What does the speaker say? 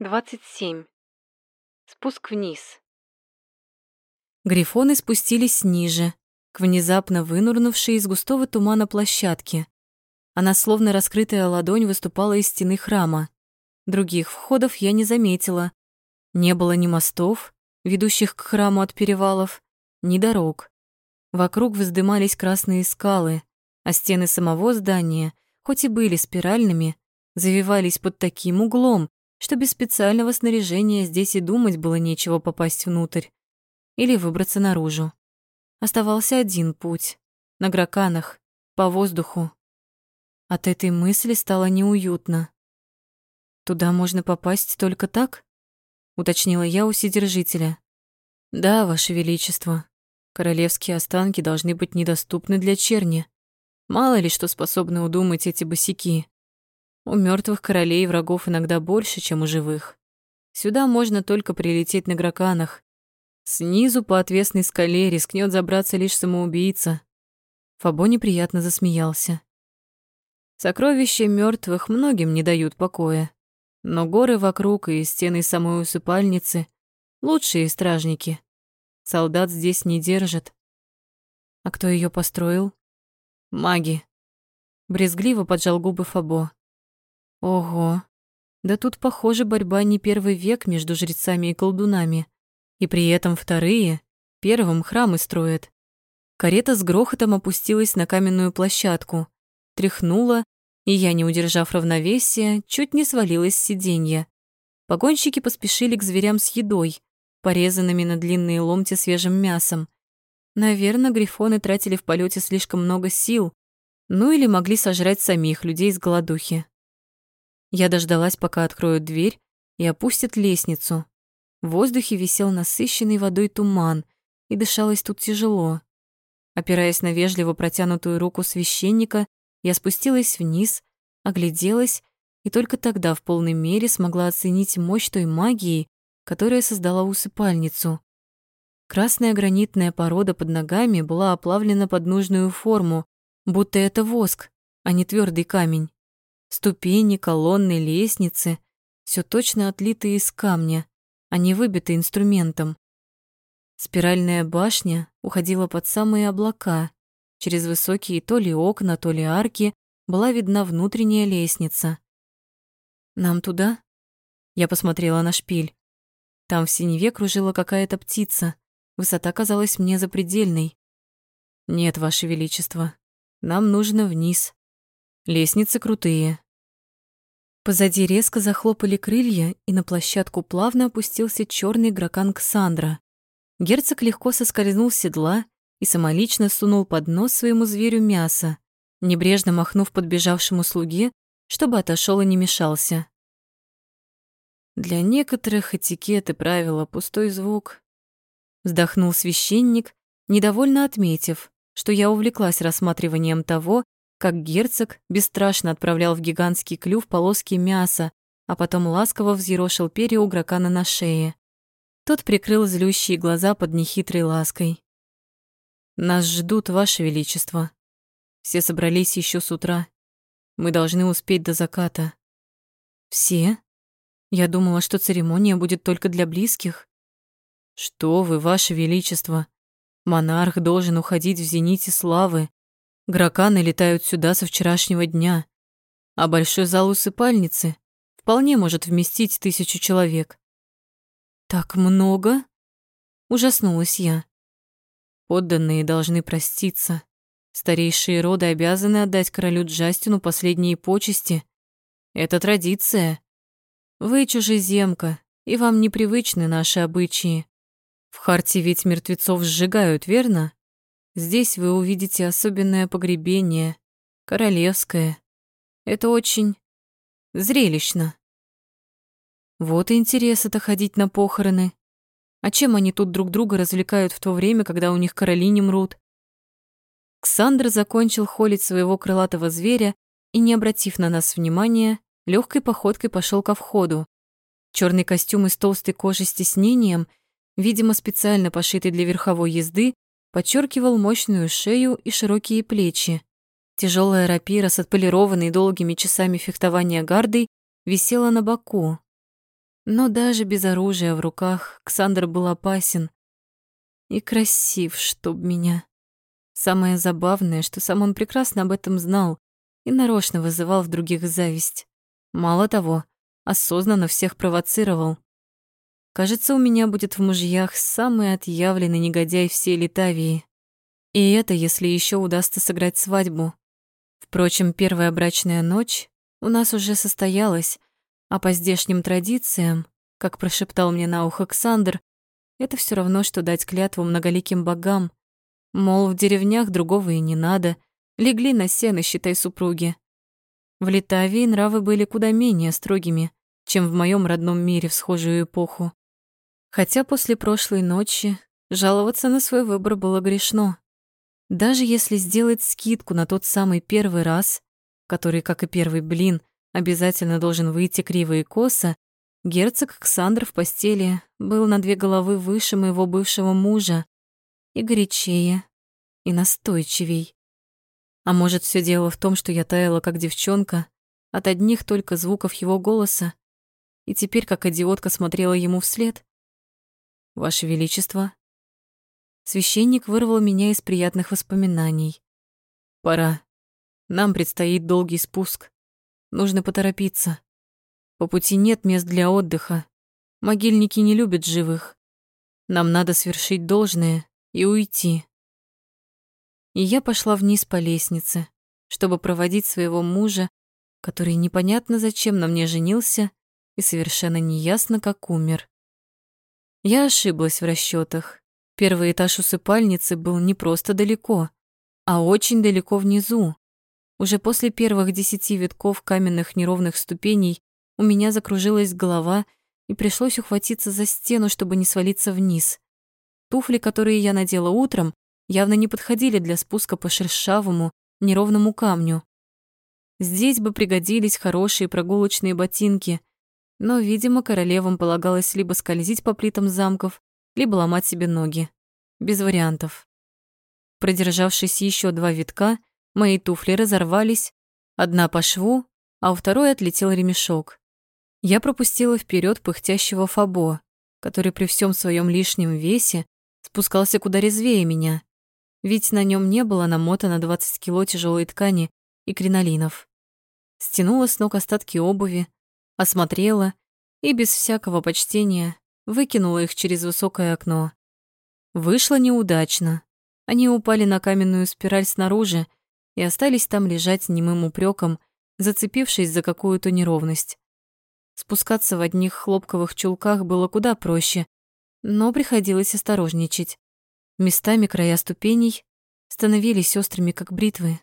27. Спуск вниз. Грифоны спустились ниже, к внезапно вынурнувшей из густого тумана площадке. Она словно раскрытая ладонь выступала из стены храма. Других входов я не заметила. Не было ни мостов, ведущих к храму от перевалов, ни дорог. Вокруг вздымались красные скалы, а стены самого здания, хоть и были спиральными, завивались под таким углом, что без специального снаряжения здесь и думать было нечего попасть внутрь или выбраться наружу. Оставался один путь — на граканах, по воздуху. От этой мысли стало неуютно. «Туда можно попасть только так?» — уточнила я у Сидержителя. «Да, Ваше Величество. Королевские останки должны быть недоступны для черни. Мало ли что способны удумать эти босики. У мертвых королей врагов иногда больше, чем у живых. Сюда можно только прилететь на граканах. Снизу по отвесной скале рискнет забраться лишь самоубийца. Фабо неприятно засмеялся. Сокровища мертвых многим не дают покоя. Но горы вокруг и стены самой усыпальницы — лучшие стражники. Солдат здесь не держат. А кто ее построил? Маги. Брезгливо поджал губы Фабо. Ого. Да тут, похоже, борьба не первый век между жрецами и колдунами. И при этом вторые первым храмы строят. Карета с грохотом опустилась на каменную площадку, тряхнула, и я, не удержав равновесия, чуть не свалилась с сиденья. Погонщики поспешили к зверям с едой, порезанными на длинные ломти свежим мясом. Наверное, грифоны тратили в полете слишком много сил, ну или могли сожрать самих людей с голодухи. Я дождалась, пока откроют дверь и опустят лестницу. В воздухе висел насыщенный водой туман, и дышалось тут тяжело. Опираясь на вежливо протянутую руку священника, я спустилась вниз, огляделась и только тогда в полной мере смогла оценить мощь той магии, которая создала усыпальницу. Красная гранитная порода под ногами была оплавлена под нужную форму, будто это воск, а не твердый камень. Ступени, колонны, лестницы — все точно отлитые из камня, а не выбиты инструментом. Спиральная башня уходила под самые облака. Через высокие то ли окна, то ли арки была видна внутренняя лестница. «Нам туда?» Я посмотрела на шпиль. Там в синеве кружила какая-то птица. Высота казалась мне запредельной. «Нет, Ваше Величество, нам нужно вниз. Лестницы крутые, Позади резко захлопали крылья, и на площадку плавно опустился черный гракан Ксандра. Герцог легко соскользнул с седла и самолично сунул под нос своему зверю мясо, небрежно махнув подбежавшему слуге, чтобы отошел и не мешался. Для некоторых этикет и правила пустой звук. Вздохнул священник, недовольно отметив, что я увлеклась рассматриванием того, как герцог бесстрашно отправлял в гигантский клюв полоски мяса, а потом ласково взъерошил перья у гракана на шее. Тот прикрыл злющие глаза под нехитрой лаской. «Нас ждут, Ваше Величество. Все собрались еще с утра. Мы должны успеть до заката». «Все? Я думала, что церемония будет только для близких». «Что вы, Ваше Величество? Монарх должен уходить в зените славы, Граканы летают сюда со вчерашнего дня, а большой зал усыпальницы вполне может вместить тысячу человек. «Так много?» — ужаснулась я. Подданные должны проститься. Старейшие роды обязаны отдать королю Джастину последние почести. Это традиция. Вы чужеземка, и вам непривычны наши обычаи. В Харте ведь мертвецов сжигают, верно? Здесь вы увидите особенное погребение, королевское. Это очень зрелищно. Вот и интерес это ходить на похороны. А чем они тут друг друга развлекают в то время, когда у них короли не мрут? Ксандр закончил холить своего крылатого зверя и, не обратив на нас внимания, легкой походкой пошел ко входу. Черный костюм из толстой кожи с тиснением, видимо, специально пошитый для верховой езды, подчеркивал мощную шею и широкие плечи. Тяжелая рапира с отполированной долгими часами фехтования гардой висела на боку. Но даже без оружия в руках Ксандр был опасен. И красив, чтоб меня. Самое забавное, что сам он прекрасно об этом знал и нарочно вызывал в других зависть. Мало того, осознанно всех провоцировал. Кажется, у меня будет в мужьях самый отъявленный негодяй всей Литавии. И это, если еще удастся сыграть свадьбу. Впрочем, первая брачная ночь у нас уже состоялась, а по здешним традициям, как прошептал мне на ухо Александр, это все равно, что дать клятву многоликим богам. Мол, в деревнях другого и не надо, легли на сено, считай, супруги. В Литавии нравы были куда менее строгими, чем в моем родном мире в схожую эпоху. Хотя после прошлой ночи жаловаться на свой выбор было грешно. Даже если сделать скидку на тот самый первый раз, который, как и первый блин, обязательно должен выйти криво и косо, герцог Ксандр в постели был на две головы выше моего бывшего мужа и горячее, и настойчивей. А может, все дело в том, что я таяла как девчонка от одних только звуков его голоса, и теперь как идиотка смотрела ему вслед? Ваше Величество. Священник вырвал меня из приятных воспоминаний. Пора. Нам предстоит долгий спуск. Нужно поторопиться. По пути нет мест для отдыха. Могильники не любят живых. Нам надо свершить должное и уйти. И я пошла вниз по лестнице, чтобы проводить своего мужа, который непонятно зачем на мне женился и совершенно неясно как умер. Я ошиблась в расчетах. Первый этаж усыпальницы был не просто далеко, а очень далеко внизу. Уже после первых десяти витков каменных неровных ступеней у меня закружилась голова и пришлось ухватиться за стену, чтобы не свалиться вниз. Туфли, которые я надела утром, явно не подходили для спуска по шершавому, неровному камню. Здесь бы пригодились хорошие прогулочные ботинки, но, видимо, королевам полагалось либо скользить по плитам замков, либо ломать себе ноги. Без вариантов. Продержавшись еще два витка, Мои туфли разорвались, одна по шву, а у второй отлетел ремешок. Я пропустила вперед пыхтящего Фабо, который при всем своем лишнем весе спускался куда резвее меня, ведь на нем не было намотано 20 кило тяжелой ткани и кринолинов. Стянула с ног остатки обуви, осмотрела и без всякого почтения выкинула их через высокое окно. Вышло неудачно. Они упали на каменную спираль снаружи, и остались там лежать немым упреком, зацепившись за какую-то неровность. Спускаться в одних хлопковых чулках было куда проще, но приходилось осторожничать. Местами края ступеней становились острыми, как бритвы.